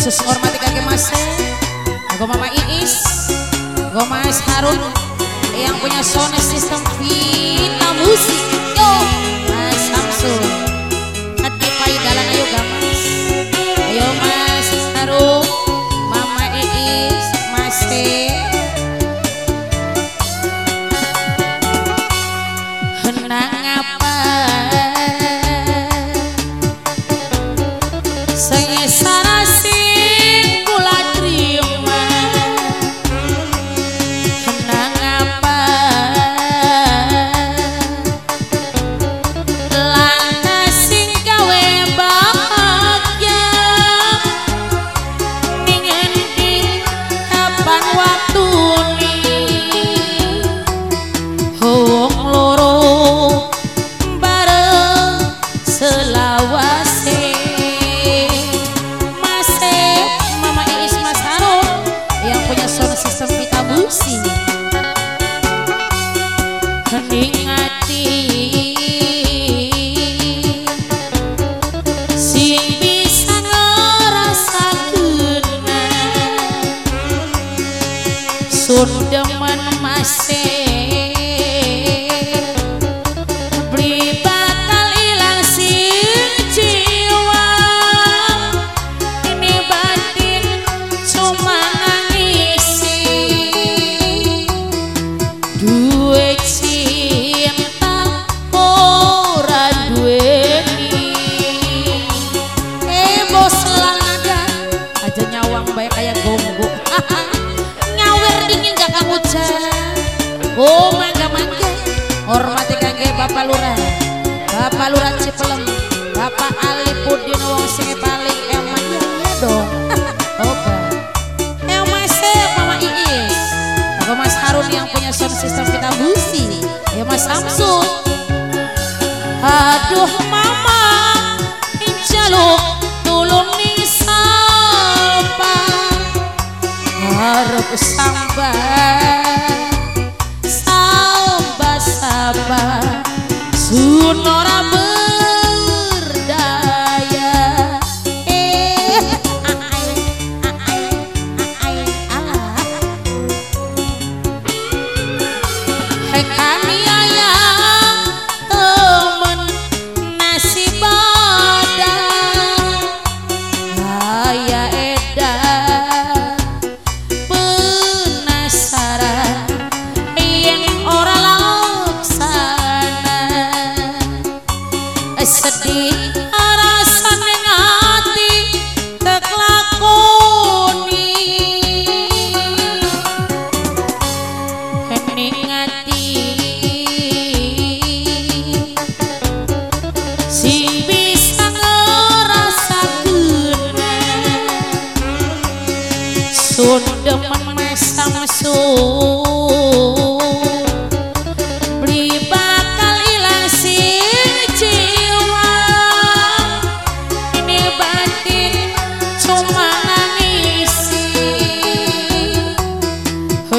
khusus hormati kakek mas Go Mama Iis Go Mas Harun yang punya sound system Vita Musik yo Mas Samsul. Hati paydalan ayo gamas ayo Mas Harun Mama Iis Mas Teh henang apa? Saya sarasin Sundeman masih bapak lurah cipelem bapak Ali Pudin wong sing paling emang ya dong oke. Yang masih mama Iis Bapak Mas Harun yang punya sound system kita busi ya Mas Samsul aduh mama jaluk tulung nih sapa harap sambar samba sabar sunora Ay,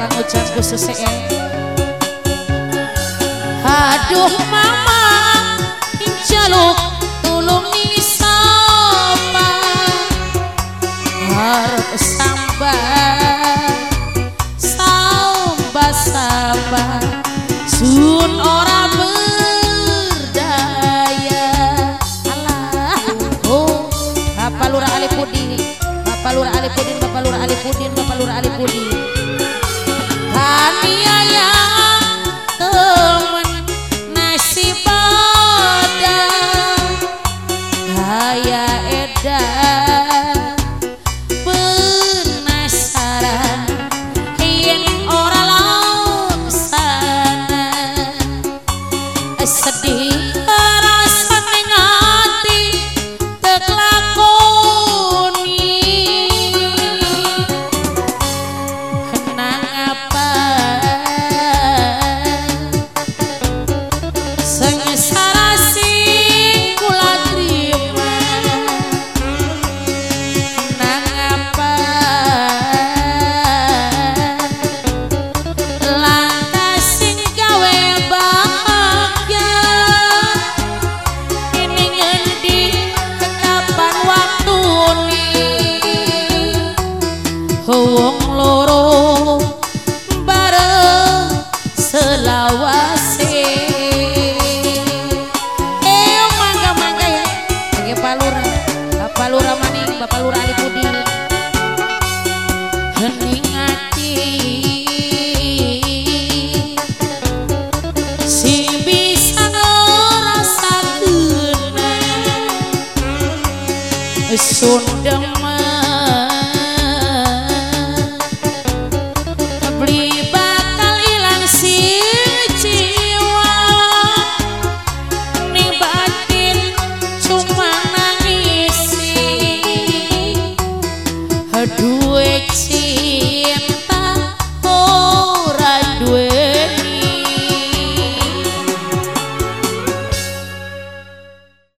bukan ucap khusus aduh mama jaluk xuân đông